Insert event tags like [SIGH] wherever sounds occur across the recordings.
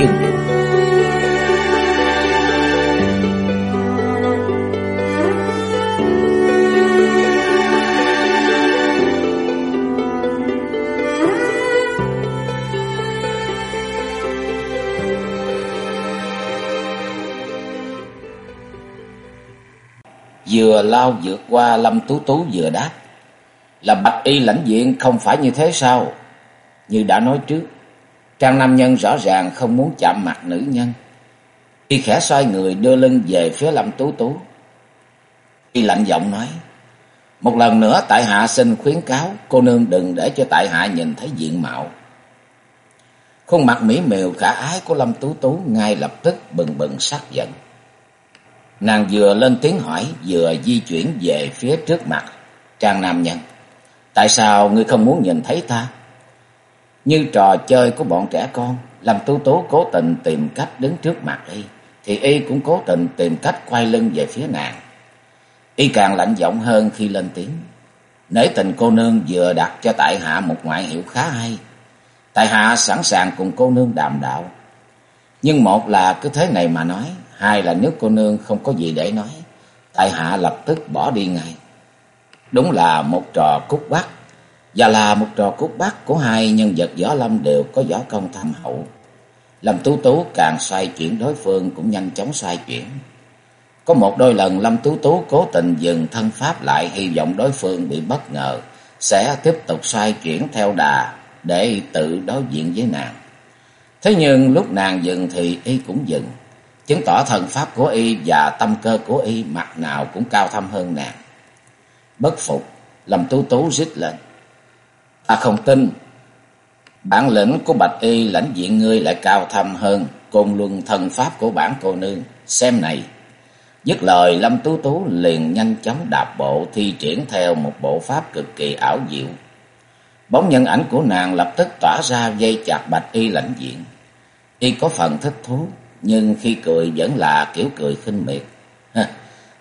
chừng Vừa lao vượt qua Lâm Tú Tú vừa đáp. Là bạch y lãnh diện không phải như thế sao? Như đã nói trước, Trang Nam Nhân rõ ràng không muốn chạm mặt nữ nhân. khi khẽ xoay người đưa lưng về phía Lâm Tú Tú. Y lạnh giọng nói, một lần nữa tại hạ xin khuyến cáo cô nương đừng để cho tại hạ nhìn thấy diện mạo. Khuôn mặt mỹ miều khả ái của Lâm Tú Tú ngay lập tức bừng bừng sắc giận. Nàng vừa lên tiếng hỏi, vừa di chuyển về phía trước mặt Trang Nam Nhân. Tại sao ngươi không muốn nhìn thấy ta? Như trò chơi của bọn trẻ con, làm tú cố tình tìm cách đứng trước mặt y, thì y cũng cố tình tìm cách quay lưng về phía nàng. Y càng lạnh giọng hơn khi lên tiếng. Nể tình cô nương vừa đặt cho tại hạ một ngoại hiệu khá hay. Tại hạ sẵn sàng cùng cô nương đàm đạo. Nhưng một là cứ thế này mà nói, hai là nếu cô nương không có gì để nói, tại hạ lập tức bỏ đi ngay. Đúng là một trò cút bắt, và là một trò cút bắt của hai nhân vật võ lâm đều có võ công thâm hậu. Lâm Tú Tú càng xoay chuyển đối phương cũng nhanh chóng xoay chuyển. Có một đôi lần Lâm Tú Tú cố tình dừng thân pháp lại hy vọng đối phương bị bất ngờ, sẽ tiếp tục xoay chuyển theo đà để tự đối diện với nàng. Thế nhưng lúc nàng dừng thì y cũng dừng chứng tỏ thần pháp của y và tâm cơ của y mặt nào cũng cao thâm hơn nàng. Bất phục, Lâm Tú Tú rít lên. Ta không tin, bản lĩnh của Bạch Y lãnh diện ngươi lại cao thâm hơn côn luân thần pháp của bản cô nương. Xem này, dứt lời Lâm Tú Tú liền nhanh chóng đạp bộ thi triển theo một bộ pháp cực kỳ ảo diệu. Bóng nhân ảnh của nàng lập tức tỏa ra dây chặt Bạch Y lãnh diện. Y có phần thích thú, nhưng khi cười vẫn là kiểu cười khinh miệt.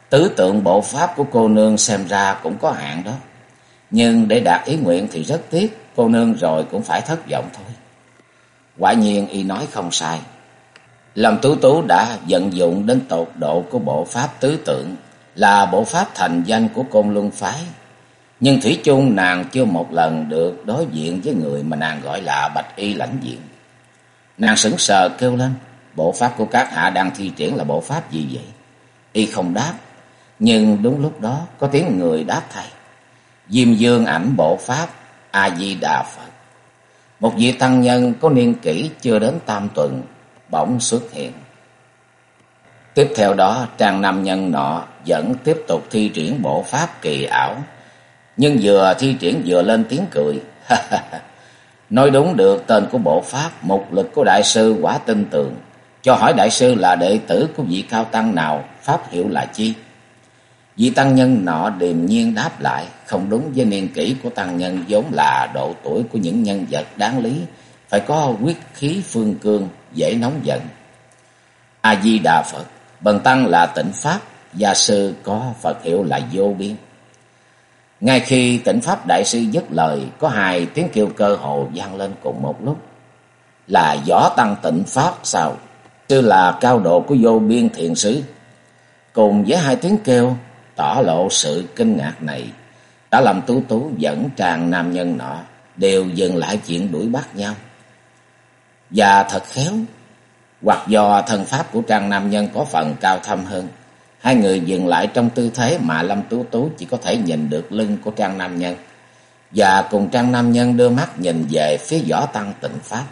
Tứ tượng bộ pháp của cô nương xem ra cũng có hạn đó. Nhưng để đạt ý nguyện thì rất tiếc, cô nương rồi cũng phải thất vọng thôi. Quả nhiên y nói không sai. Lâm Tú Tú đã vận dụng đến tột độ của bộ pháp tứ tượng, là bộ pháp thành danh của côn luân phái. Nhưng Thủy chung nàng chưa một lần được đối diện với người mà nàng gọi là bạch y lãnh diện. Nàng sững sờ kêu lên. Bộ pháp của các hạ đang thi triển là bộ pháp gì vậy? Y không đáp. Nhưng đúng lúc đó có tiếng người đáp thầy. Diêm dương ảnh bộ pháp A-di-đà Phật. Một vị tăng nhân có niên kỷ chưa đến tam tuần bỗng xuất hiện. Tiếp theo đó trang nam nhân nọ vẫn tiếp tục thi triển bộ pháp kỳ ảo. Nhưng vừa thi triển vừa lên tiếng cười. Nói đúng được tên của bộ pháp, mục lực của đại sư quả tin tưởng. Cho hỏi đại sư là đệ tử của vị cao tăng nào, pháp hiệu là chi? Vị tăng nhân nọ điềm nhiên đáp lại, không đúng với niên kỷ của tăng nhân vốn là độ tuổi của những nhân vật đáng lý, phải có quyết khí phương cương, dễ nóng giận. A-di-đà Phật, bần tăng là tịnh Pháp, gia sư có Phật hiệu là vô biên. Ngay khi tịnh Pháp Đại sư dứt lời, có hai tiếng kêu cơ hồ vang lên cùng một lúc. Là võ tăng tịnh Pháp sao? Sư là cao độ của vô biên thiện sứ. Cùng với hai tiếng kêu tỏ lộ sự kinh ngạc này, đã làm tú tú dẫn tràng nam nhân nọ đều dừng lại chuyện đuổi bắt nhau. Và thật khéo, hoặc do thân pháp của trang nam nhân có phần cao thâm hơn, hai người dừng lại trong tư thế mà Lâm Tú Tú chỉ có thể nhìn được lưng của trang nam nhân. Và cùng trang nam nhân đưa mắt nhìn về phía võ tăng tịnh Pháp.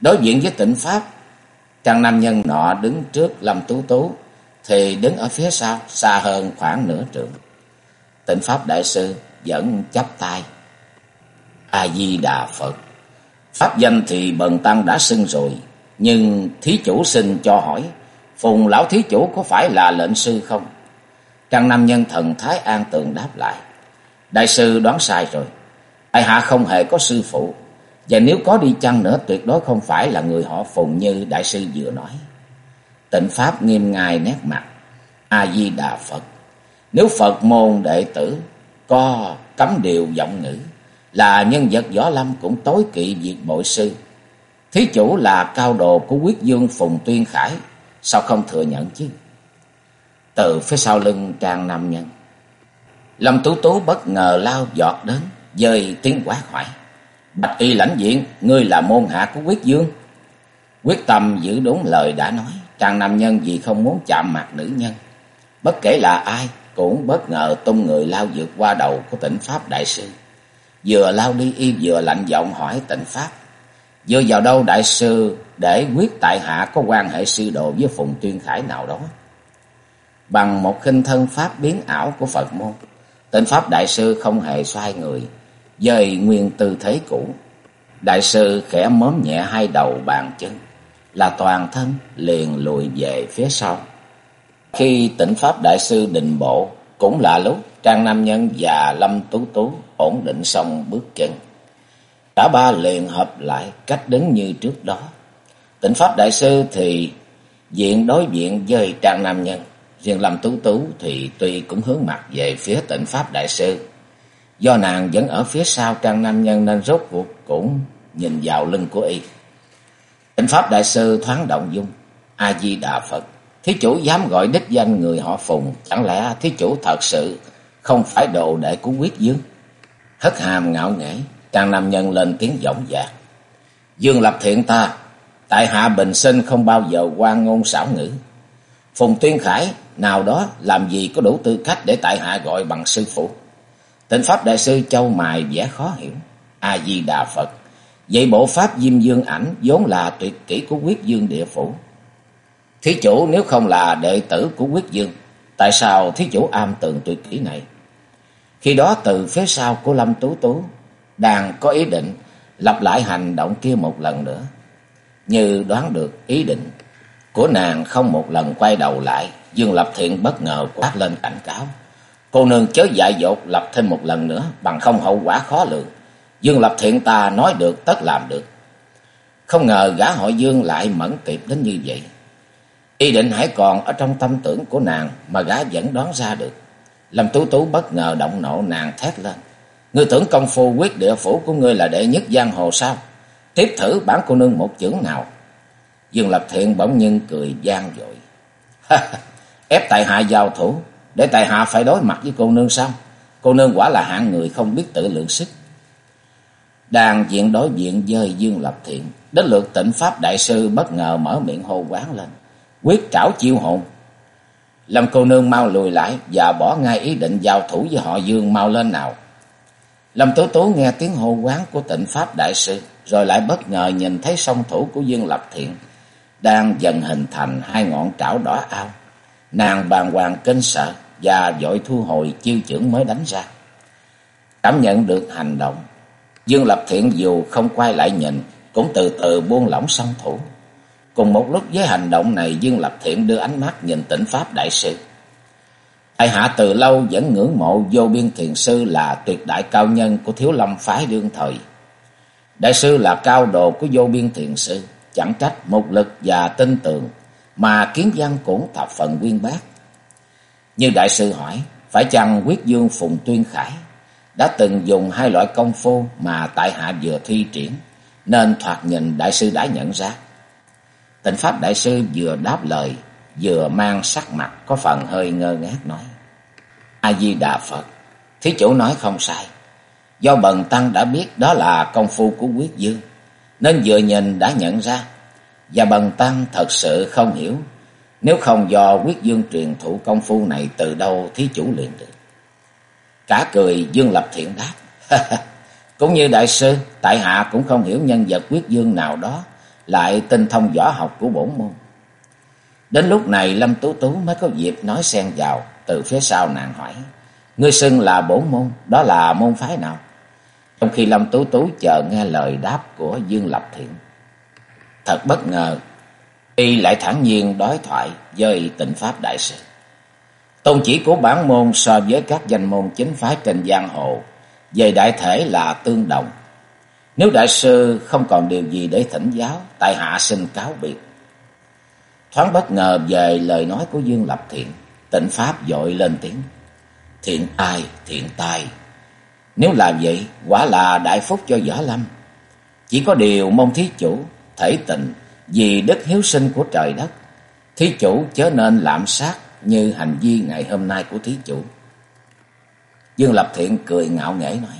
Đối diện với tịnh Pháp Trang nam nhân nọ đứng trước Lâm Tú Tú, thì đứng ở phía sau, xa hơn khoảng nửa trượng. Tịnh Pháp Đại Sư vẫn chắp tay. A-di-đà Phật. Pháp danh thì bần tăng đã xưng rồi, Nhưng thí chủ xin cho hỏi, Phùng lão thí chủ có phải là lệnh sư không? Trang Nam Nhân thần thái an tường đáp lại. Đại sư đoán sai rồi. Tại hạ không hề có sư phụ. Và nếu có đi chăng nữa tuyệt đối không phải là người họ Phùng như đại sư vừa nói. Tịnh Pháp nghiêm ngài nét mặt. A-di-đà Phật. Nếu Phật môn đệ tử có cấm điều giọng ngữ là nhân vật võ lâm cũng tối kỵ việc bội sư. Thí chủ là cao đồ của quyết dương Phùng Tuyên Khải, sao không thừa nhận chứ? Từ phía sau lưng trang nam nhân. Lâm Tú Tú bất ngờ lao giọt đến, dời tiếng quát hỏi. Bạch y lãnh diện, ngươi là môn hạ của quyết dương. Quyết tâm giữ đúng lời đã nói, trang nam nhân vì không muốn chạm mặt nữ nhân. Bất kể là ai, cũng bất ngờ tung người lao vượt qua đầu của tỉnh Pháp Đại Sư. Vừa lao đi y vừa lạnh giọng hỏi tỉnh Pháp. Vừa vào đâu Đại Sư để quyết tại hạ có quan hệ sư đồ với Phùng Tuyên Khải nào đó. Bằng một khinh thân Pháp biến ảo của Phật môn, tỉnh Pháp Đại Sư không hề xoay người, dời nguyên tư thế cũ. Đại Sư khẽ móm nhẹ hai đầu bàn chân, là toàn thân liền lùi về phía sau. Khi tỉnh Pháp Đại Sư định bộ, cũng là lúc Trang Nam Nhân và Lâm Tú Tú ổn định xong bước chân. Cả ba liền hợp lại cách đứng như trước đó. Tỉnh Pháp Đại Sư thì diện đối diện với Trang Nam Nhân. Riêng Lâm Tú Tú thì tuy cũng hướng mặt về phía tỉnh Pháp Đại Sư. Do nàng vẫn ở phía sau Trang Nam Nhân nên rốt cuộc cũng nhìn vào lưng của y. Tịnh Pháp Đại Sư thoáng động dung. A-di-đà Phật. Thí chủ dám gọi đích danh người họ Phùng, chẳng lẽ thí chủ thật sự không phải đồ đệ của quyết dương? Hất hàm ngạo nghễ, càng nam nhân lên tiếng giọng dạc. Dương lập thiện ta, tại hạ bình sinh không bao giờ quan ngôn xảo ngữ. Phùng Tuyên Khải, nào đó làm gì có đủ tư cách để tại hạ gọi bằng sư phụ. Tịnh Pháp Đại sư Châu Mài vẻ khó hiểu. A-di-đà Phật. Vậy bộ Pháp Diêm Dương ảnh vốn là tuyệt kỹ của quyết dương địa phủ. Thí chủ nếu không là đệ tử của quyết dương, tại sao thí chủ am tường tuyệt kỹ này? Khi đó từ phía sau của Lâm Tú Tú, đang có ý định lặp lại hành động kia một lần nữa. Như đoán được ý định của nàng không một lần quay đầu lại, Dương Lập Thiện bất ngờ quát lên cảnh cáo. Cô nương chớ dại dột lập thêm một lần nữa, bằng không hậu quả khó lường. Dương Lập Thiện ta nói được tất làm được. Không ngờ gã hội Dương lại mẫn tiệp đến như vậy. Ý định hãy còn ở trong tâm tưởng của nàng mà gã vẫn đoán ra được. Lâm Tú Tú bất ngờ động nộ nàng thét lên. Ngươi tưởng công phu quyết địa phủ của ngươi là đệ nhất giang hồ sao? Tiếp thử bản cô nương một chưởng nào. Dương Lập Thiện bỗng nhiên cười gian dội. Ép tại hạ giao thủ, để tại hạ phải đối mặt với cô nương sao? Cô nương quả là hạng người không biết tự lượng sức. Đang diện đối diện với Dương Lập Thiện, đến lượt tịnh Pháp Đại Sư bất ngờ mở miệng hô quán lên quyết trảo chiêu hồn. Lâm cô nương mau lùi lại và bỏ ngay ý định giao thủ với họ Dương mau lên nào. Lâm Tố Tố nghe tiếng hô quán của tịnh Pháp Đại Sư, rồi lại bất ngờ nhìn thấy song thủ của Dương Lập Thiện, đang dần hình thành hai ngọn trảo đỏ ao. Nàng bàng hoàng kinh sợ và vội thu hồi chiêu trưởng mới đánh ra. Cảm nhận được hành động, Dương Lập Thiện dù không quay lại nhìn, cũng từ từ buông lỏng song thủ. Cùng một lúc với hành động này Dương Lập Thiện đưa ánh mắt nhìn tỉnh Pháp Đại Sư. Tại hạ từ lâu vẫn ngưỡng mộ vô biên thiền sư là tuyệt đại cao nhân của thiếu lâm phái đương thời. Đại sư là cao đồ của vô biên thiền sư, chẳng trách một lực và tin tưởng mà kiến văn cũng thập phần quyên bác. Như đại sư hỏi, phải chăng quyết dương Phùng Tuyên Khải đã từng dùng hai loại công phu mà tại hạ vừa thi triển, nên thoạt nhìn đại sư đã nhận ra. Tịnh Pháp Đại Sư vừa đáp lời, vừa mang sắc mặt có phần hơi ngơ ngác nói. A-di-đà Phật, thí chủ nói không sai. Do bần tăng đã biết đó là công phu của quyết dương, nên vừa nhìn đã nhận ra. Và bần tăng thật sự không hiểu, nếu không do quyết dương truyền thụ công phu này từ đâu thí chủ liền được. Cả cười Dương Lập Thiện đáp. [LAUGHS] cũng như đại sư, tại hạ cũng không hiểu nhân vật quyết dương nào đó lại tinh thông võ học của bổn môn. Đến lúc này Lâm Tú Tú mới có dịp nói xen vào, từ phía sau nàng hỏi, Ngươi xưng là bổn môn, đó là môn phái nào? Trong khi Lâm Tú Tú chờ nghe lời đáp của Dương Lập Thiện. Thật bất ngờ, y lại thản nhiên đối thoại với tịnh Pháp Đại sư. Tôn chỉ của bản môn so với các danh môn chính phái trên giang hồ, về đại thể là tương đồng. Nếu đại sư không còn điều gì để thỉnh giáo, tại hạ xin cáo biệt. Thoáng bất ngờ về lời nói của Dương Lập Thiện, tịnh Pháp dội lên tiếng. Thiện tai, thiện tai. Nếu làm vậy, quả là đại phúc cho Võ Lâm. Chỉ có điều mong thí chủ, thể tịnh, vì đức hiếu sinh của trời đất. Thí chủ chớ nên lạm sát như hành vi ngày hôm nay của thí chủ. Dương Lập Thiện cười ngạo nghễ nói.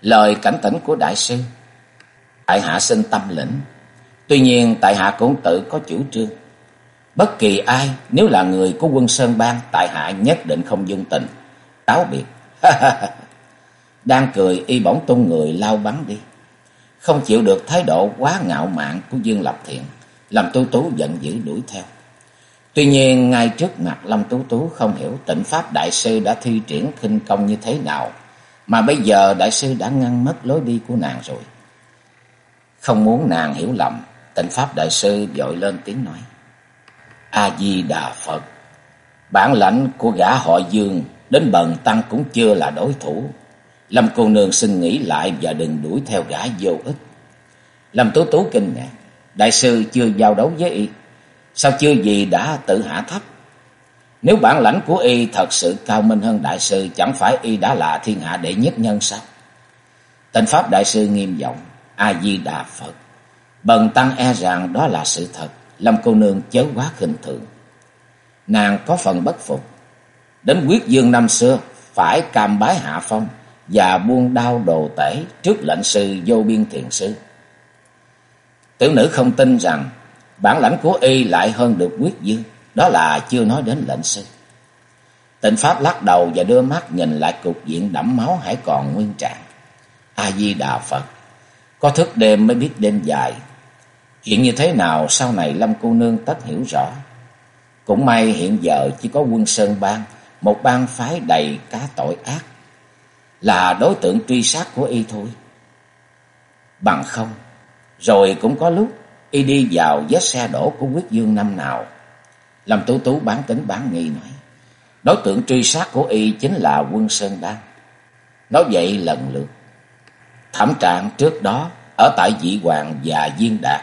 Lời cảnh tỉnh của đại sư, tại hạ xin tâm lĩnh. Tuy nhiên tại hạ cũng tự có chủ trương. Bất kỳ ai nếu là người của quân Sơn Bang, tại hạ nhất định không dung tình. táo biệt. [LAUGHS] Đang cười y bỗng tung người lao bắn đi. Không chịu được thái độ quá ngạo mạn của Dương Lập Thiện, làm Tu Tú giận dữ đuổi theo. Tuy nhiên ngay trước mặt Lâm Tú Tú không hiểu tịnh Pháp Đại Sư đã thi triển khinh công như thế nào, mà bây giờ Đại Sư đã ngăn mất lối đi của nàng rồi. Không muốn nàng hiểu lầm, tịnh Pháp Đại Sư dội lên tiếng nói. A-di-đà Phật, bản lãnh của gã họ Dương đến bần tăng cũng chưa là đối thủ. Lâm cô nương xin nghĩ lại và đừng đuổi theo gã vô ích. Lâm Tú Tú kinh ngạc, Đại Sư chưa giao đấu với y Sao chưa gì đã tự hạ thấp? Nếu bản lãnh của y thật sự cao minh hơn đại sư, chẳng phải y đã là thiên hạ đệ nhất nhân sao? Tịnh Pháp đại sư nghiêm giọng, A-di-đà Phật. Bần tăng e rằng đó là sự thật, Lâm cô nương chớ quá khinh thường. Nàng có phần bất phục. Đến quyết dương năm xưa, phải cam bái hạ phong và buông đao đồ tể trước lệnh sư vô biên thiền sư. Tiểu nữ không tin rằng bản lãnh của y lại hơn được quyết dương, đó là chưa nói đến lệnh sư. Tịnh Pháp lắc đầu và đưa mắt nhìn lại cục diện đẫm máu hãy còn nguyên trạng. A-di-đà Phật, có thức đêm mới biết đêm dài. Chuyện như thế nào sau này Lâm cô nương tất hiểu rõ. Cũng may hiện giờ chỉ có quân Sơn Bang, một bang phái đầy cá tội ác, là đối tượng truy sát của y thôi. Bằng không, rồi cũng có lúc y đi vào vết xe đổ của quyết dương năm nào. Lâm Tú Tú bán tính bán nghi nói. Đối tượng truy sát của y chính là quân Sơn Đan. Nói vậy lần lượt. Thẩm trạng trước đó ở tại Dị Hoàng và Viên Đạt.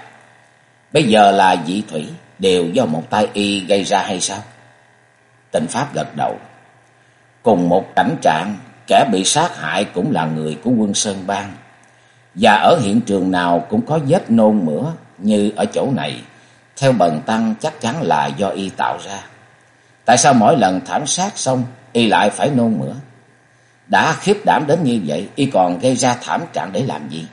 Bây giờ là Dị Thủy đều do một tay y gây ra hay sao? Tịnh Pháp gật đầu. Cùng một cảnh trạng, kẻ bị sát hại cũng là người của quân Sơn Bang. Và ở hiện trường nào cũng có vết nôn mửa như ở chỗ này, theo bần tăng chắc chắn là do y tạo ra. Tại sao mỗi lần thảm sát xong, y lại phải nôn mửa? Đã khiếp đảm đến như vậy, y còn gây ra thảm trạng để làm gì?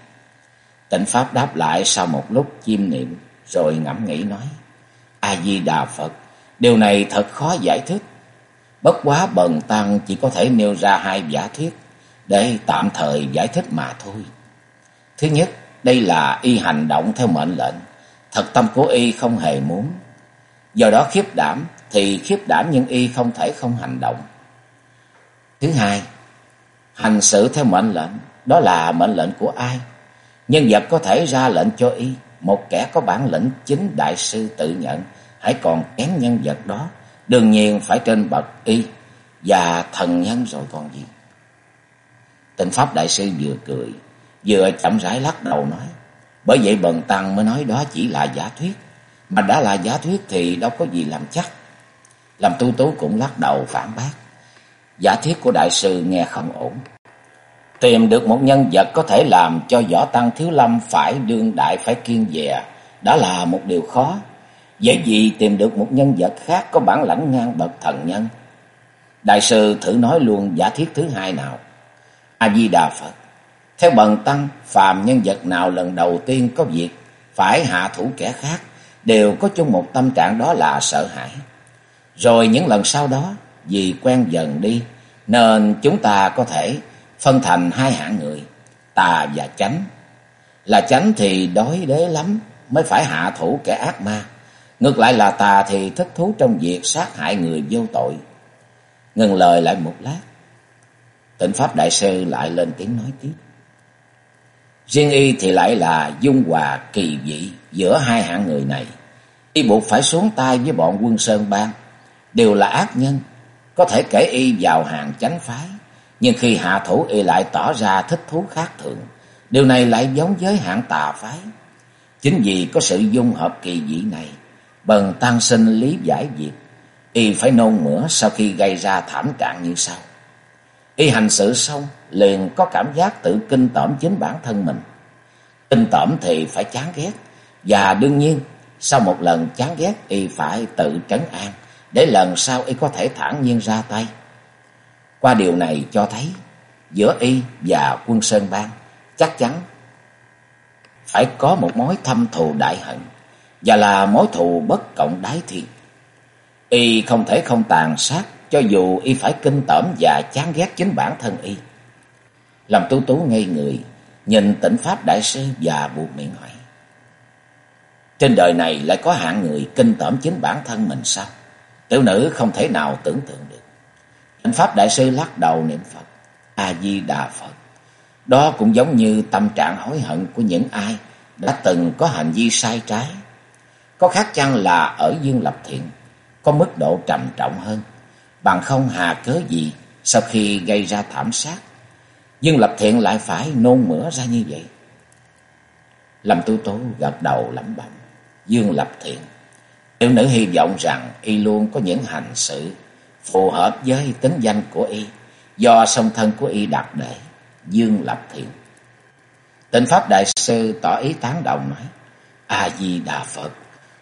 Tịnh Pháp đáp lại sau một lúc chiêm niệm, rồi ngẫm nghĩ nói. A-di-đà Phật, điều này thật khó giải thích. Bất quá bần tăng chỉ có thể nêu ra hai giả thuyết, để tạm thời giải thích mà thôi. Thứ nhất, đây là y hành động theo mệnh lệnh. Thật tâm của y không hề muốn. Do đó khiếp đảm thì khiếp đảm nhưng y không thể không hành động. Thứ hai, hành sự theo mệnh lệnh, đó là mệnh lệnh của ai? Nhân vật có thể ra lệnh cho y, một kẻ có bản lĩnh chính đại sư tự nhận, hãy còn kén nhân vật đó, đương nhiên phải trên bậc y và thần nhân rồi còn gì. Tịnh Pháp Đại Sư vừa cười, vừa chậm rãi lắc đầu nói. Bởi vậy bần tăng mới nói đó chỉ là giả thuyết. Mà đã là giả thuyết thì đâu có gì làm chắc. Làm tu tú cũng lắc đầu phản bác. Giả thuyết của đại sư nghe không ổn. Tìm được một nhân vật có thể làm cho võ tăng thiếu lâm phải đương đại, phải kiên dè. Đã là một điều khó. Vậy gì tìm được một nhân vật khác có bản lãnh ngang bậc thần nhân. Đại sư thử nói luôn giả thiết thứ hai nào. A-di-đà Phật. Theo bần tăng, phàm nhân vật nào lần đầu tiên có việc phải hạ thủ kẻ khác, đều có chung một tâm trạng đó là sợ hãi. Rồi những lần sau đó, vì quen dần đi, nên chúng ta có thể phân thành hai hạng người, tà và chánh. Là chánh thì đói đế lắm, mới phải hạ thủ kẻ ác ma. Ngược lại là tà thì thích thú trong việc sát hại người vô tội. Ngừng lời lại một lát, tịnh Pháp Đại Sư lại lên tiếng nói tiếp. Riêng y thì lại là dung hòa kỳ dị giữa hai hạng người này. Y buộc phải xuống tay với bọn quân Sơn Bang, đều là ác nhân, có thể kể y vào hàng chánh phái. Nhưng khi hạ thủ y lại tỏ ra thích thú khác thường, điều này lại giống với hạng tà phái. Chính vì có sự dung hợp kỳ dị này, bần tăng sinh lý giải việc, y phải nôn mửa sau khi gây ra thảm trạng như sau. Y hành sự xong, liền có cảm giác tự kinh tởm chính bản thân mình. Kinh tởm thì phải chán ghét, và đương nhiên, sau một lần chán ghét, y phải tự trấn an, để lần sau y có thể thản nhiên ra tay. Qua điều này cho thấy, giữa y và quân Sơn Bang chắc chắn phải có một mối thâm thù đại hận, và là mối thù bất cộng đái thiên. Y không thể không tàn sát cho dù y phải kinh tởm và chán ghét chính bản thân y. Làm tú tú ngây người, nhìn tịnh Pháp Đại Sư và buộc miệng hỏi. Trên đời này lại có hạng người kinh tởm chính bản thân mình sao? Tiểu nữ không thể nào tưởng tượng được. tịnh Pháp Đại Sư lắc đầu niệm Phật. A-di-đà Phật. Đó cũng giống như tâm trạng hối hận của những ai đã từng có hành vi sai trái. Có khác chăng là ở Dương Lập Thiện, có mức độ trầm trọng hơn bằng không hà cớ gì sau khi gây ra thảm sát. Dương Lập Thiện lại phải nôn mửa ra như vậy. Lâm Tu Tố gật đầu lẩm bẩm. Dương Lập Thiện. Tiểu nữ hy vọng rằng y luôn có những hành sự phù hợp với tính danh của y, do song thân của y đặt để Dương Lập Thiện. Tịnh Pháp Đại Sư tỏ ý tán đồng nói. A-di-đà Phật.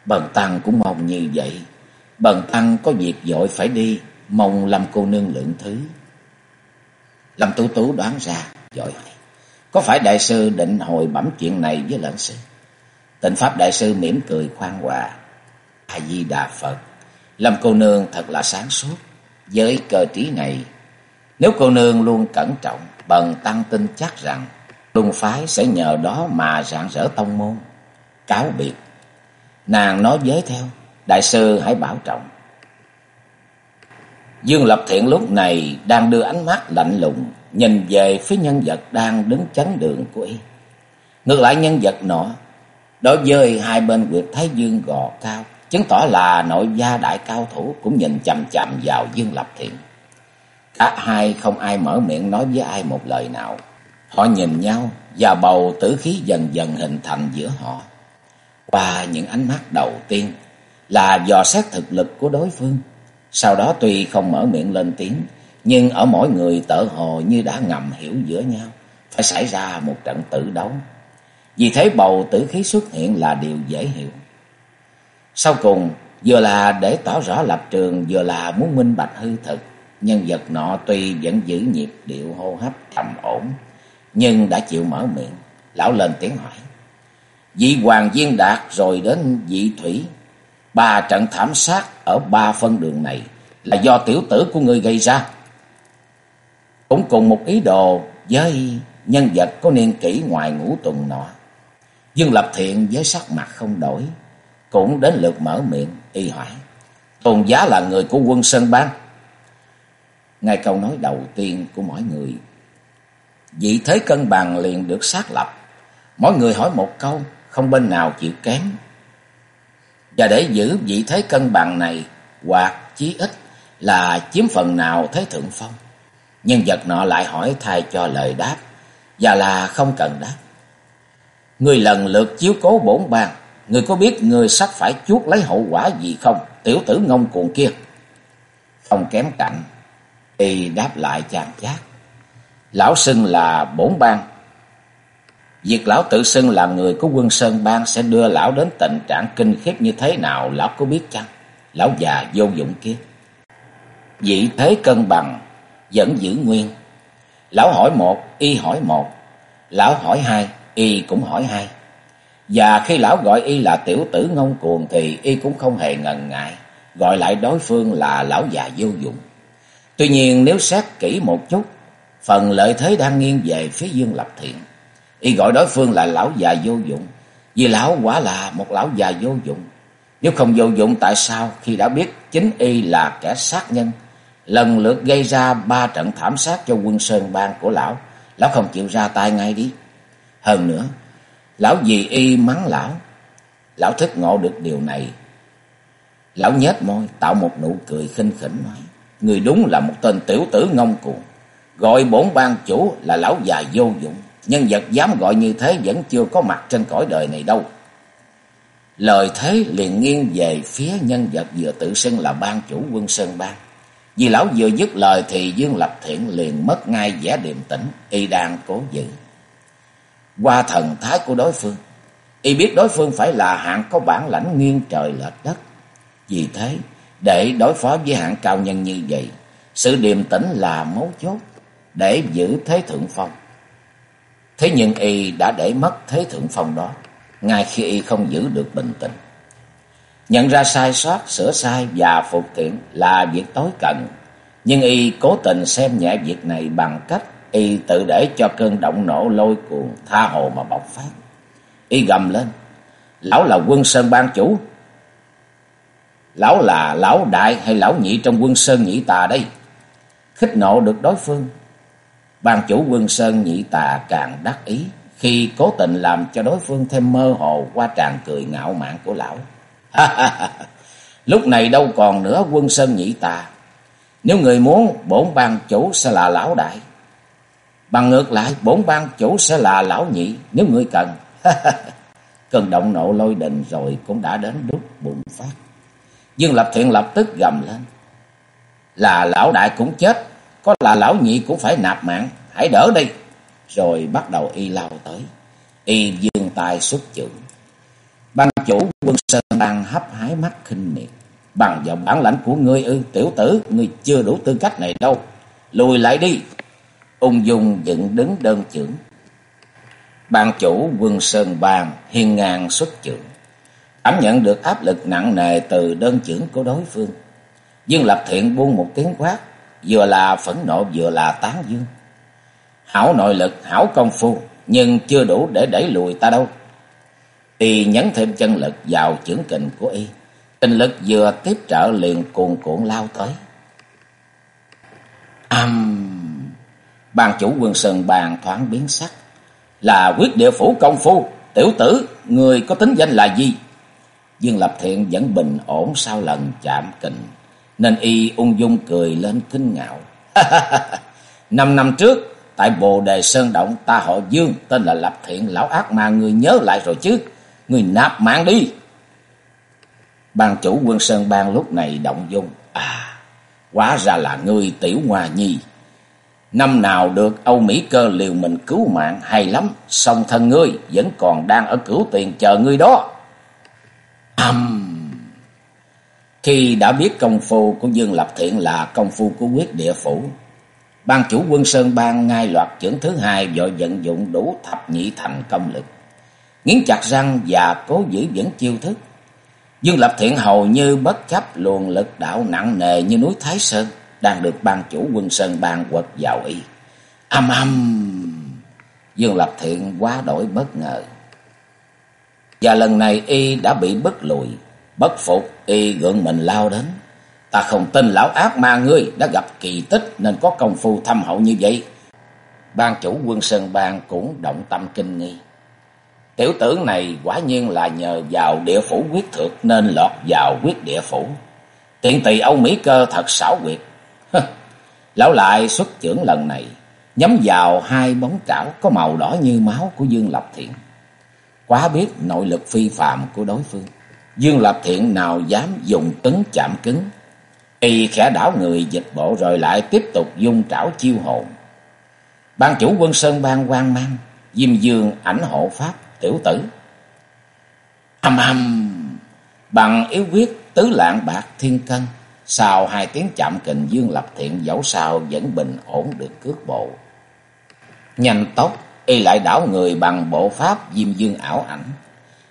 Bần Tăng cũng mong như vậy. Bần Tăng có việc dội phải đi, mong làm cô nương lượng thứ. Lâm Tú Tú đoán ra, giỏi hỏi. Có phải đại sư định hồi bẩm chuyện này với lệnh sư? Tịnh Pháp đại sư mỉm cười khoan hòa. A-di-đà Phật, Lâm cô nương thật là sáng suốt. Với cơ trí này, nếu cô nương luôn cẩn trọng, bần tăng tin chắc rằng luân phái sẽ nhờ đó mà rạng rỡ tông môn. Cáo biệt. Nàng nói với theo, đại sư hãy bảo trọng. Dương Lập Thiện lúc này đang đưa ánh mắt lạnh lùng nhìn về phía nhân vật đang đứng chắn đường của y. Ngược lại nhân vật nọ, đối với hai bên quyệt Thái Dương gò cao, chứng tỏ là nội gia đại cao thủ cũng nhìn chằm chằm vào Dương Lập Thiện. Cả hai không ai mở miệng nói với ai một lời nào. Họ nhìn nhau và bầu tử khí dần dần hình thành giữa họ. Qua những ánh mắt đầu tiên là dò xét thực lực của đối phương sau đó tuy không mở miệng lên tiếng, nhưng ở mỗi người tợ hồ như đã ngầm hiểu giữa nhau, phải xảy ra một trận tử đấu. Vì thế bầu tử khí xuất hiện là điều dễ hiểu. Sau cùng, vừa là để tỏ rõ lập trường, vừa là muốn minh bạch hư thực. Nhân vật nọ tuy vẫn giữ nhịp điệu hô hấp trầm ổn, nhưng đã chịu mở miệng. Lão lên tiếng hỏi. Vị Hoàng Viên Đạt rồi đến vị Thủy Ba trận thảm sát ở ba phân đường này là do tiểu tử của ngươi gây ra. Cũng cùng một ý đồ với nhân vật có niên kỷ ngoài ngũ tuần nọ. Dương Lập Thiện với sắc mặt không đổi, cũng đến lượt mở miệng y hỏi. Tôn giá là người của quân Sơn Bang. Ngay câu nói đầu tiên của mỗi người, vị thế cân bằng liền được xác lập. Mỗi người hỏi một câu, không bên nào chịu kém, và để giữ vị thế cân bằng này, hoặc chí ít là chiếm phần nào thế thượng phong. Nhân vật nọ lại hỏi thay cho lời đáp, và là không cần đáp. Người lần lượt chiếu cố bổn bàn, người có biết người sắp phải chuốt lấy hậu quả gì không, tiểu tử ngông cuồng kia? Không kém cạnh, y đáp lại chàng chát. Lão xưng là bổn bang Việc lão tự xưng là người của quân Sơn Bang sẽ đưa lão đến tình trạng kinh khiếp như thế nào lão có biết chăng? Lão già vô dụng kia. Vị thế cân bằng, vẫn giữ nguyên. Lão hỏi một, y hỏi một. Lão hỏi hai, y cũng hỏi hai. Và khi lão gọi y là tiểu tử ngông cuồng thì y cũng không hề ngần ngại. Gọi lại đối phương là lão già vô dụng. Tuy nhiên nếu xét kỹ một chút, phần lợi thế đang nghiêng về phía Dương Lập Thiện y gọi đối phương là lão già vô dụng, vì lão quả là một lão già vô dụng. Nếu không vô dụng tại sao khi đã biết chính y là kẻ sát nhân, lần lượt gây ra ba trận thảm sát cho quân sơn bang của lão, lão không chịu ra tay ngay đi. Hơn nữa, lão dì y mắng lão. Lão thức ngộ được điều này. Lão nhếch môi, tạo một nụ cười khinh khỉnh nói. Người đúng là một tên tiểu tử ngông cuồng. Gọi bổn ban chủ là lão già vô dụng. Nhân vật dám gọi như thế vẫn chưa có mặt trên cõi đời này đâu. Lời thế liền nghiêng về phía nhân vật vừa tự xưng là ban chủ quân Sơn Bang. Vì lão vừa dứt lời thì Dương Lập Thiện liền mất ngay vẻ điềm tĩnh, y đang cố giữ. Qua thần thái của đối phương, y biết đối phương phải là hạng có bản lãnh nghiêng trời lệch đất. Vì thế, để đối phó với hạng cao nhân như vậy, sự điềm tĩnh là mấu chốt để giữ thế thượng phong. Thế nhưng y đã để mất thế thượng phong đó, ngay khi y không giữ được bình tĩnh. Nhận ra sai sót, sửa sai và phục thiện là việc tối cần. Nhưng y cố tình xem nhẹ việc này bằng cách y tự để cho cơn động nổ lôi cuồng tha hồ mà bộc phát. Y gầm lên. Lão là quân sơn ban chủ. Lão là lão đại hay lão nhị trong quân sơn nhị tà đây? Khích nộ được đối phương. Ban chủ quân sơn nhị tà càng đắc ý khi cố tình làm cho đối phương thêm mơ hồ qua tràn cười ngạo mạn của lão. [LAUGHS] Lúc này đâu còn nữa quân sơn nhị tà. Nếu người muốn, bổn ban chủ sẽ là lão đại. Bằng ngược lại, bổn ban chủ sẽ là lão nhị nếu người cần. [LAUGHS] Cơn động nộ lôi đình rồi cũng đã đến lúc bùng phát. Dương Lập Thiện lập tức gầm lên. Là lão đại cũng chết, có là lão nhị cũng phải nạp mạng, hãy đỡ đi. Rồi bắt đầu y lao tới. Y dương tay xuất trưởng. Ban chủ quân sơn đang hấp hái mắt khinh miệt. Bằng vào bản lãnh của ngươi ư, tiểu tử, ngươi chưa đủ tư cách này đâu. Lùi lại đi. Ung dung dựng đứng đơn trưởng. Ban chủ quân sơn bàn hiên ngang xuất trưởng. Cảm nhận được áp lực nặng nề từ đơn trưởng của đối phương. Dương Lập Thiện buông một tiếng quát, vừa là phẫn nộ vừa là tán dương. Hảo nội lực, hảo công phu, nhưng chưa đủ để đẩy lùi ta đâu. Y nhấn thêm chân lực vào chưởng kình của y. Kình lực vừa tiếp trợ liền cuồn cuộn lao tới. Âm... Um, bàn chủ quân sơn bàn thoáng biến sắc. Là quyết địa phủ công phu. Tiểu tử, người có tính danh là gì? Dương Lập Thiện vẫn bình ổn sau lần chạm kình. Nên y ung dung cười lên kinh ngạo. [LAUGHS] Năm năm trước, tại Bồ Đề Sơn Động, ta họ Dương, tên là Lập Thiện, lão ác ma người nhớ lại rồi chứ. Người nạp mạng đi. Bàn chủ quân Sơn Bang lúc này động dung. À, quá ra là ngươi tiểu hòa nhi. Năm nào được Âu Mỹ cơ liều mình cứu mạng hay lắm. Song thân ngươi vẫn còn đang ở cửu tiền chờ ngươi đó. Âm... Khi đã biết công phu của Dương Lập Thiện là công phu của quyết địa phủ, ban chủ quân Sơn Bang ngay loạt trưởng thứ hai vội vận dụng đủ thập nhị thành công lực nghiến chặt răng và cố giữ vững chiêu thức. Dương Lập Thiện hầu như bất chấp luồng lực đạo nặng nề như núi Thái Sơn, đang được ban chủ quân Sơn ban quật vào y. Âm âm! Dương Lập Thiện quá đổi bất ngờ. Và lần này y đã bị bất lùi, bất phục, y gượng mình lao đến. Ta không tin lão ác ma ngươi đã gặp kỳ tích nên có công phu thâm hậu như vậy. Ban chủ quân Sơn Bang cũng động tâm kinh nghi. Tiểu tử này quả nhiên là nhờ vào địa phủ quyết thượng nên lọt vào quyết địa phủ. Tiện tỳ Âu Mỹ cơ thật xảo quyệt. Lão lại xuất trưởng lần này, nhắm vào hai bóng trảo có màu đỏ như máu của Dương Lập Thiện. Quá biết nội lực phi phàm của đối phương. Dương Lập Thiện nào dám dùng tấn chạm cứng. Y khẽ đảo người dịch bộ rồi lại tiếp tục dung trảo chiêu hồn. Ban chủ quân Sơn ban quan mang, Diêm Dương ảnh hộ Pháp tiểu tử. Âm âm, bằng yếu quyết tứ lạng bạc thiên cân, sau hai tiếng chạm kình Dương Lập Thiện dẫu sao vẫn bình ổn được cước bộ. Nhanh tốc, y lại đảo người bằng bộ pháp diêm dương ảo ảnh.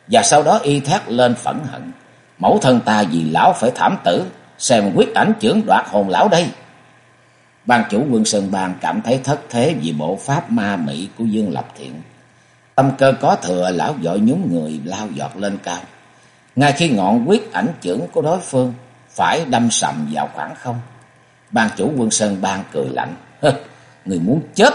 Và sau đó y thét lên phẫn hận. Mẫu thân ta vì lão phải thảm tử, xem quyết ảnh trưởng đoạt hồn lão đây. Ban chủ quân Sơn Bang cảm thấy thất thế vì bộ pháp ma mị của Dương Lập Thiện. Tâm cơ có thừa lão vội nhún người lao giọt lên cao. Ngay khi ngọn quyết ảnh trưởng của đối phương phải đâm sầm vào khoảng không. Ban chủ quân Sơn Bang cười lạnh. Người muốn chết.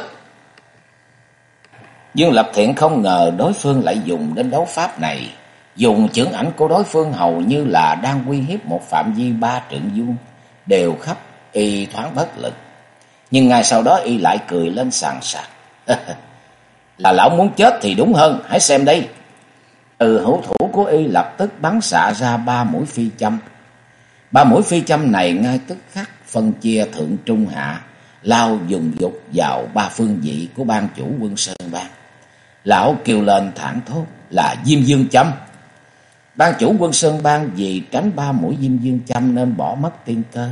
Dương Lập Thiện không ngờ đối phương lại dùng đến đấu pháp này. Dùng trưởng ảnh của đối phương hầu như là đang uy hiếp một phạm vi ba trượng vuông, đều khắp y thoáng bất lực. Nhưng ngay sau đó y lại cười lên sàn sạc là lão muốn chết thì đúng hơn, hãy xem đây. Từ hữu thủ của y lập tức bắn xạ ra ba mũi phi châm. Ba mũi phi châm này ngay tức khắc phân chia thượng trung hạ, lao dùng dục vào ba phương vị của ban chủ quân Sơn Bang. Lão kêu lên thẳng thốt là Diêm Dương châm. Ban chủ quân Sơn Bang vì tránh ba mũi Diêm Dương châm nên bỏ mất tiên cơ,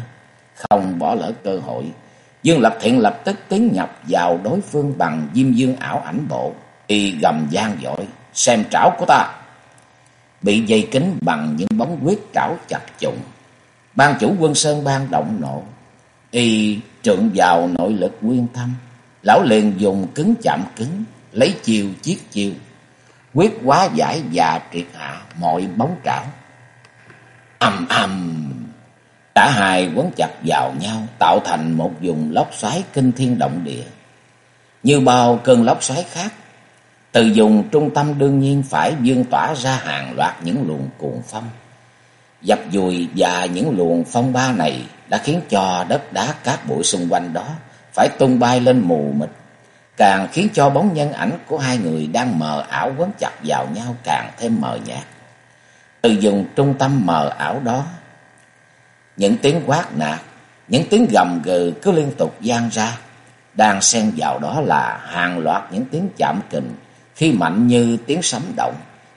không bỏ lỡ cơ hội. Dương Lập Thiện lập tức tiến nhập vào đối phương bằng Diêm Dương ảo ảnh bộ, y gầm gian dội, xem trảo của ta. Bị dây kính bằng những bóng quyết trảo chặt trùng. Ban chủ quân Sơn Bang động nộ, y trượng vào nội lực nguyên thâm, lão liền dùng cứng chạm cứng, lấy chiều chiết chiều, quyết quá giải và triệt hạ mọi bóng trảo. Âm âm, cả hai quấn chặt vào nhau, tạo thành một vùng lốc xoáy kinh thiên động địa. Như bao cơn lốc xoáy khác, từ vùng trung tâm đương nhiên phải dương tỏa ra hàng loạt những luồng cuồng phong. Dập dùi và những luồng phong ba này đã khiến cho đất đá cát bụi xung quanh đó phải tung bay lên mù mịt, càng khiến cho bóng nhân ảnh của hai người đang mờ ảo quấn chặt vào nhau càng thêm mờ nhạt. Từ vùng trung tâm mờ ảo đó, những tiếng quát nạt, những tiếng gầm gừ cứ liên tục gian ra, đang xen vào đó là hàng loạt những tiếng chạm kình, khi mạnh như tiếng sấm động,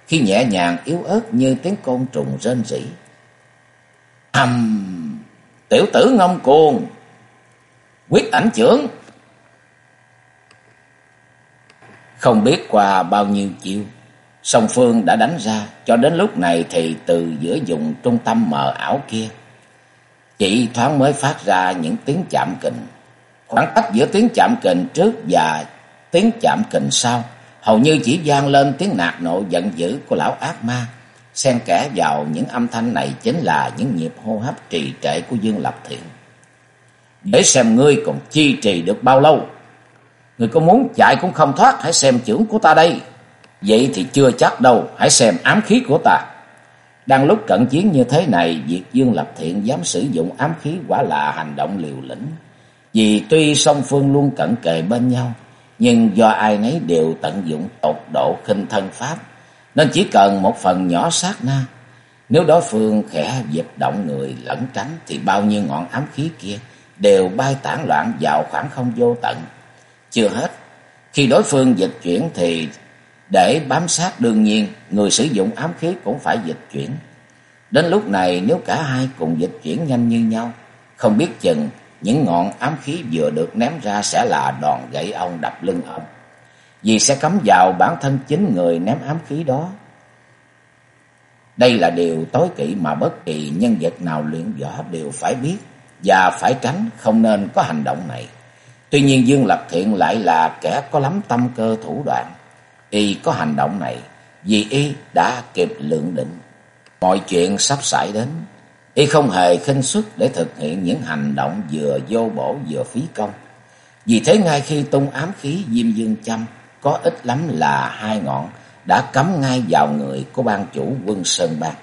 khi nhẹ nhàng yếu ớt như tiếng côn trùng rên rỉ. Âm Tiểu tử ngông cuồng. Quyết ảnh trưởng. Không biết qua bao nhiêu chiêu. Song Phương đã đánh ra. Cho đến lúc này thì từ giữa vùng trung tâm mờ ảo kia. Chỉ thoáng mới phát ra những tiếng chạm kình. Khoảng cách giữa tiếng chạm kình trước và tiếng chạm kình sau. Hầu như chỉ vang lên tiếng nạt nộ giận dữ của lão ác ma Xen kẽ vào những âm thanh này chính là những nhịp hô hấp trì trệ của Dương Lập Thiện. Để xem ngươi còn chi trì được bao lâu. Ngươi có muốn chạy cũng không thoát, hãy xem trưởng của ta đây. Vậy thì chưa chắc đâu, hãy xem ám khí của ta. Đang lúc cận chiến như thế này, việc Dương Lập Thiện dám sử dụng ám khí quả là hành động liều lĩnh. Vì tuy song phương luôn cận kề bên nhau, nhưng do ai nấy đều tận dụng tột độ khinh thân pháp nên chỉ cần một phần nhỏ sát na. Nếu đối phương khẽ dịch động người lẫn tránh thì bao nhiêu ngọn ám khí kia đều bay tản loạn vào khoảng không vô tận. Chưa hết, khi đối phương dịch chuyển thì để bám sát đương nhiên người sử dụng ám khí cũng phải dịch chuyển. Đến lúc này nếu cả hai cùng dịch chuyển nhanh như nhau, không biết chừng những ngọn ám khí vừa được ném ra sẽ là đòn gãy ông đập lưng ông vì sẽ cắm vào bản thân chính người ném ám khí đó. Đây là điều tối kỵ mà bất kỳ nhân vật nào luyện võ đều phải biết và phải tránh không nên có hành động này. Tuy nhiên Dương Lập Thiện lại là kẻ có lắm tâm cơ thủ đoạn. Y có hành động này vì Y đã kịp lượng định. Mọi chuyện sắp xảy đến. Y không hề khinh suất để thực hiện những hành động vừa vô bổ vừa phí công. Vì thế ngay khi tung ám khí Diêm Dương Châm có ít lắm là hai ngọn đã cắm ngay vào người của ban chủ quân Sơn Bang.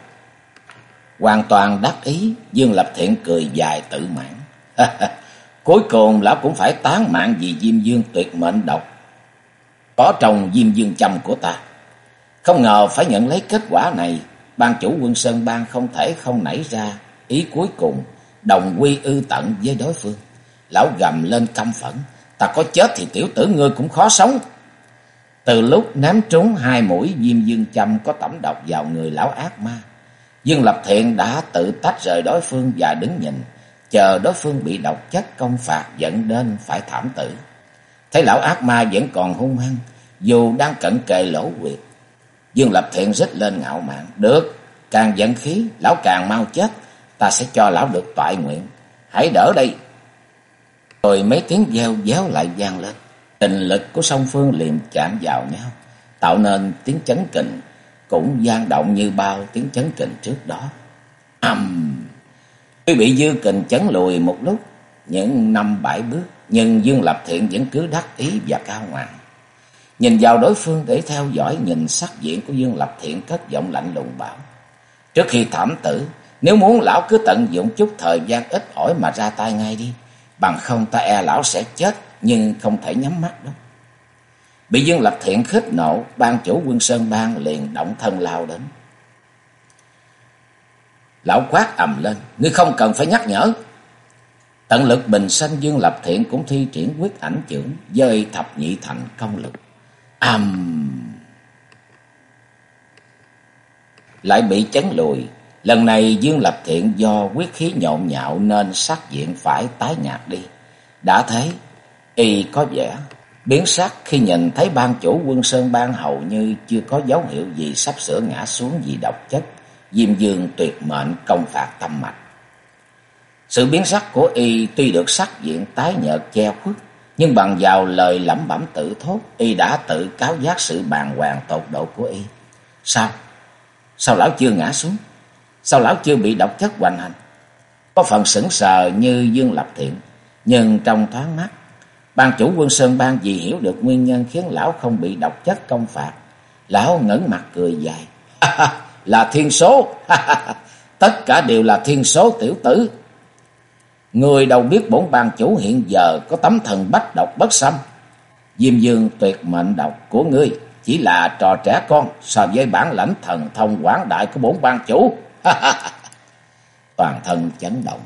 Hoàn toàn đắc ý, Dương Lập Thiện cười dài tự mãn. [LAUGHS] Cuối cùng lão cũng phải tán mạng vì Diêm Dương tuyệt mệnh độc. Có trong Diêm Dương châm của ta. Không ngờ phải nhận lấy kết quả này, ban chủ quân Sơn Bang không thể không nảy ra ý cuối cùng, đồng quy ư tận với đối phương. Lão gầm lên căm phẫn, ta có chết thì tiểu tử ngươi cũng khó sống. Từ lúc ném trúng hai mũi diêm dương châm có tẩm độc vào người lão ác ma, Dương Lập Thiện đã tự tách rời đối phương và đứng nhìn, chờ đối phương bị độc chất công phạt dẫn đến phải thảm tử. Thấy lão ác ma vẫn còn hung hăng, dù đang cận kề lỗ quyệt. Dương Lập Thiện rít lên ngạo mạn, được, càng giận khí, lão càng mau chết, ta sẽ cho lão được toại nguyện, hãy đỡ đây. Rồi mấy tiếng gieo déo lại vang lên. Tình lực của song phương liềm chạm vào nhau, tạo nên tiếng chấn kình, cũng gian động như bao tiếng chấn kình trước đó. Ầm! Tuy bị dư kình chấn lùi một lúc, những năm bảy bước, nhưng Dương Lập Thiện vẫn cứ đắc ý và cao ngoạn. nhìn vào đối phương để theo dõi nhìn sắc diện của Dương Lập Thiện cất giọng lạnh lùng bảo. Trước khi thảm tử, nếu muốn lão cứ tận dụng chút thời gian ít ỏi mà ra tay ngay đi. Bằng không ta e lão sẽ chết nhưng không thể nhắm mắt đâu. Bị Dương Lập Thiện khích nộ, ban chủ quân Sơn Bang liền động thân lao đến. Lão quát ầm lên, ngươi không cần phải nhắc nhở. Tận lực bình sanh Dương Lập Thiện cũng thi triển quyết ảnh trưởng, dơi thập nhị thành công lực. Ầm! Lại bị chấn lùi, lần này Dương Lập Thiện do quyết khí nhộn nhạo nên sắc diện phải tái nhạt đi. Đã thấy, y có vẻ biến sắc khi nhìn thấy ban chủ quân Sơn Ban hầu như chưa có dấu hiệu gì sắp sửa ngã xuống vì độc chất, Diêm Dương tuyệt mệnh công phạt tâm mạch. Sự biến sắc của y tuy được sắc diện tái nhợt che khuất, nhưng bằng vào lời lẩm bẩm tự thốt, y đã tự cáo giác sự bàng hoàng tột độ của y. Sao? Sao lão chưa ngã xuống? Sao lão chưa bị độc chất hoành hành? Có phần sững sờ như Dương Lập Thiện, nhưng trong thoáng mắt, ban chủ quân Sơn bang vì hiểu được nguyên nhân khiến lão không bị độc chất công phạt. Lão ngẩng mặt cười dài. [LAUGHS] là thiên số. [LAUGHS] Tất cả đều là thiên số tiểu tử. Người đâu biết bổn ban chủ hiện giờ có tấm thần bách độc bất xâm. Diêm dương tuyệt mệnh độc của ngươi chỉ là trò trẻ con so với bản lãnh thần thông quảng đại của bổn ban chủ. [LAUGHS] Toàn thân chấn động.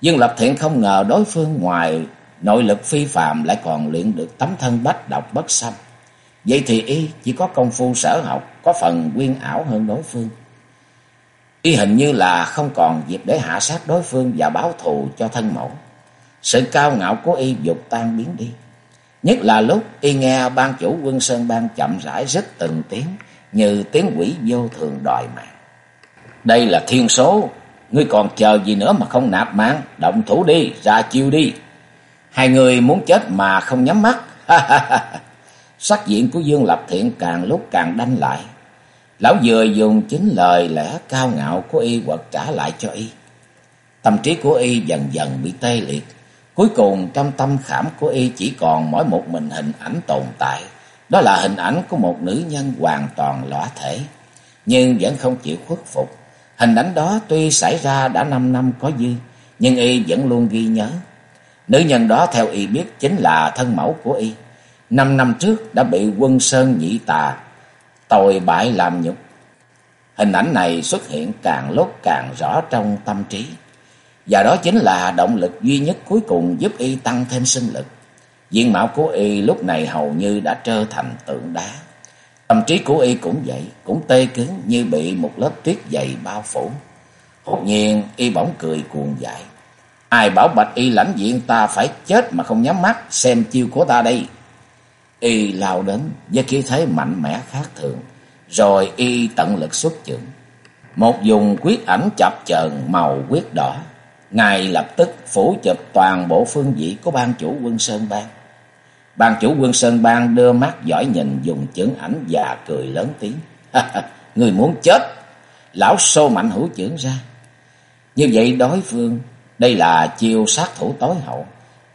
Dương Lập Thiện không ngờ đối phương ngoài nội lực phi phàm lại còn luyện được tấm thân bách độc bất xâm. Vậy thì y chỉ có công phu sở học, có phần quyên ảo hơn đối phương. Y hình như là không còn dịp để hạ sát đối phương và báo thù cho thân mẫu. Sự cao ngạo của y dục tan biến đi. Nhất là lúc y nghe ban chủ quân Sơn Ban chậm rãi rất từng tiếng như tiếng quỷ vô thường đòi mạng. Đây là thiên số, ngươi còn chờ gì nữa mà không nạp mạng, động thủ đi, ra chiêu đi. Hai người muốn chết mà không nhắm mắt. [LAUGHS] Sắc diện của Dương Lập Thiện càng lúc càng đanh lại. Lão vừa dùng chính lời lẽ cao ngạo của y quật trả lại cho y. Tâm trí của y dần dần bị tê liệt. Cuối cùng, trong tâm khảm của y chỉ còn mỗi một mình hình ảnh tồn tại. Đó là hình ảnh của một nữ nhân hoàn toàn lõa thể. Nhưng vẫn không chịu khuất phục. Hình ảnh đó tuy xảy ra đã năm năm có dư. Nhưng y vẫn luôn ghi nhớ. Nữ nhân đó, theo y biết, chính là thân mẫu của y. Năm năm trước đã bị quân sơn nhị tà tội bại làm nhục. Hình ảnh này xuất hiện càng lúc càng rõ trong tâm trí. Và đó chính là động lực duy nhất cuối cùng giúp y tăng thêm sinh lực. Diện mạo của y lúc này hầu như đã trơ thành tượng đá. Tâm trí của y cũng vậy, cũng tê cứng như bị một lớp tuyết dày bao phủ. Hốt nhiên y bỗng cười cuồng dại. Ai bảo bạch y lãnh diện ta phải chết mà không nhắm mắt xem chiêu của ta đây. Y lao đến với khí thế mạnh mẽ khác thường, rồi y tận lực xuất chưởng. Một dùng quyết ảnh chập chờn màu quyết đỏ, ngài lập tức phủ chụp toàn bộ phương vị của ban chủ quân Sơn Bang. Ban chủ quân Sơn Bang đưa mắt giỏi nhìn dùng chưởng ảnh và cười lớn tiếng. Người muốn chết, lão xô mạnh hữu chưởng ra. Như vậy đối phương, đây là chiêu sát thủ tối hậu.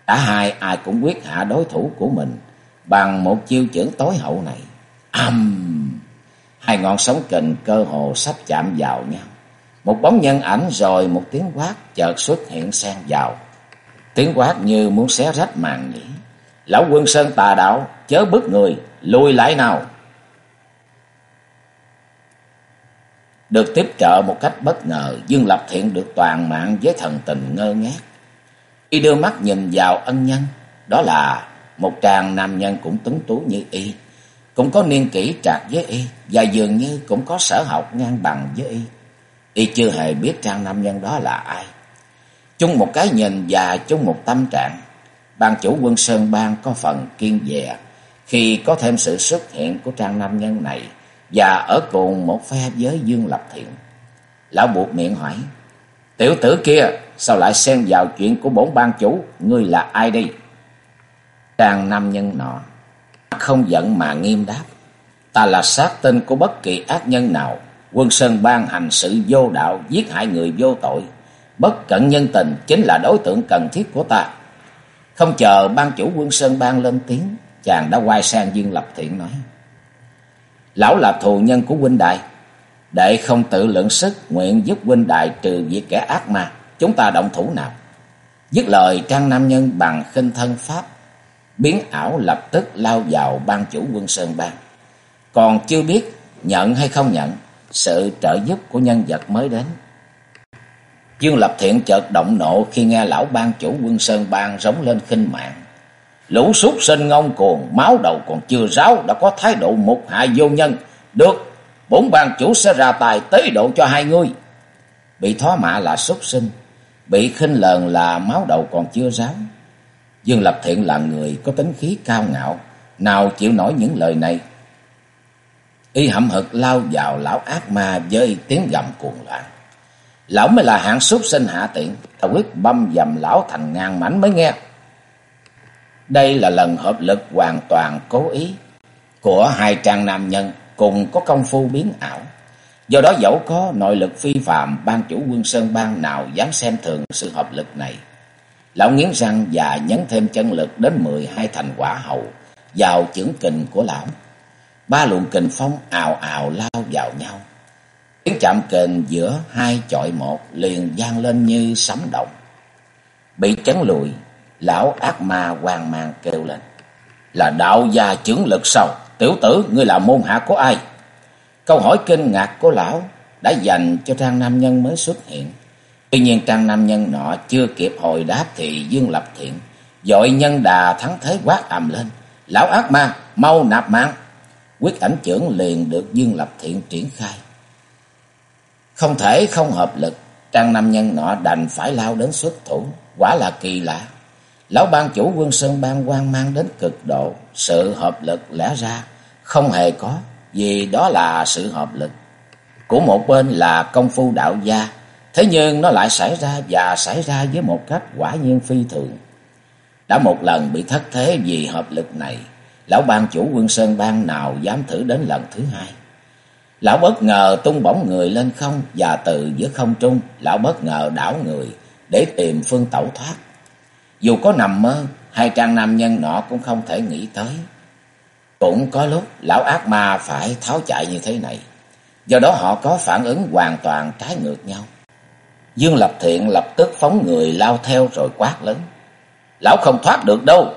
Cả hai ai cũng quyết hạ đối thủ của mình bằng một chiêu chưởng tối hậu này. Âm! Hai ngọn sóng kình cơ hồ sắp chạm vào nhau. Một bóng nhân ảnh rồi một tiếng quát chợt xuất hiện xen vào. Tiếng quát như muốn xé rách màn nhĩ. Lão quân sơn tà đạo, chớ bức người, lùi lại nào. Được tiếp trợ một cách bất ngờ, Dương Lập Thiện được toàn mạng với thần tình ngơ ngác. Y đưa mắt nhìn vào ân nhân, đó là một chàng nam nhân cũng tuấn tú như y, cũng có niên kỷ trạc với y, và dường như cũng có sở học ngang bằng với y. Y chưa hề biết trang nam nhân đó là ai. Chung một cái nhìn và chung một tâm trạng, ban chủ quân Sơn Bang có phần kiên dè khi có thêm sự xuất hiện của trang nam nhân này và ở cùng một phe với Dương Lập Thiện. Lão buộc miệng hỏi, tiểu tử kia sao lại xen vào chuyện của bổn ban chủ, ngươi là ai đây? Trang nam nhân nọ không giận mà nghiêm đáp. Ta là sát tinh của bất kỳ ác nhân nào. Quân Sơn ban hành sự vô đạo, giết hại người vô tội. Bất cận nhân tình chính là đối tượng cần thiết của ta. Không chờ ban chủ quân Sơn ban lên tiếng. chàng đã quay sang Dương Lập Thiện nói. Lão là thù nhân của huynh đại. Đệ không tự lượng sức, nguyện giúp huynh đại trừ diệt kẻ ác ma. Chúng ta động thủ nào. Dứt lời, Trang Nam Nhân bằng khinh thân pháp. Biến ảo lập tức lao vào ban chủ quân Sơn Bang. Còn chưa biết nhận hay không nhận sự trợ giúp của nhân vật mới đến. Dương Lập Thiện chợt động nộ khi nghe lão ban chủ quân Sơn Bang rống lên khinh mạng. Lũ súc sinh ngông cuồng, máu đầu còn chưa ráo, đã có thái độ mục hại vô nhân. Được, bốn ban chủ sẽ ra tài tế độ cho hai người. Bị thó mạ là súc sinh, bị khinh lờn là máu đầu còn chưa ráo. Dương Lập Thiện là người có tính khí cao ngạo, nào chịu nổi những lời này. Y hậm hực lao vào lão ác ma với tiếng gầm cuồng loạn. Lão mới là hạng súc sinh hạ tiện, ta quyết băm dầm lão thành ngàn mảnh mới nghe. Đây là lần hợp lực hoàn toàn cố ý của hai trang nam nhân cùng có công phu biến ảo. Do đó dẫu có nội lực phi phạm, ban chủ quân Sơn Bang nào dám xem thường sự hợp lực này. Lão nghiến răng và nhấn thêm chân lực đến mười hai thành quả hậu vào chưởng kình của lão. Ba luồng kình phong ào ào lao vào nhau. Tiếng chạm kình giữa hai chọi một liền vang lên như sấm động. Bị chấn lùi, lão ác ma hoang mang kêu lên. Là đạo gia chưởng lực sao? Tiểu tử, ngươi là môn hạ của ai? Câu hỏi kinh ngạc của lão đã dành cho trang nam nhân mới xuất hiện. Tuy nhiên trang nam nhân nọ chưa kịp hồi đáp thì Dương Lập Thiện dội nhân đà thắng thế quát ầm lên. Lão ác ma, mau nạp mạng. Quyết ảnh trưởng liền được Dương Lập Thiện triển khai. Không thể không hợp lực, trang nam nhân nọ đành phải lao đến xuất thủ. Quả là kỳ lạ. Lão ban chủ quân Sơn ban quan mang đến cực độ, sự hợp lực lẽ ra không hề có, vì đó là sự hợp lực. Của một bên là công phu đạo gia, thế nhưng nó lại xảy ra và xảy ra với một cách quả nhiên phi thường. Đã một lần bị thất thế vì hợp lực này, lão ban chủ quân Sơn Bang nào dám thử đến lần thứ hai. Lão bất ngờ tung bổng người lên không và từ giữa không trung, lão bất ngờ đảo người để tìm phương tẩu thoát. Dù có nằm mơ, hai trang nam nhân nọ cũng không thể nghĩ tới. Cũng có lúc lão ác ma phải tháo chạy như thế này. Do đó họ có phản ứng hoàn toàn trái ngược nhau. Dương Lập Thiện lập tức phóng người lao theo rồi quát lớn. Lão không thoát được đâu,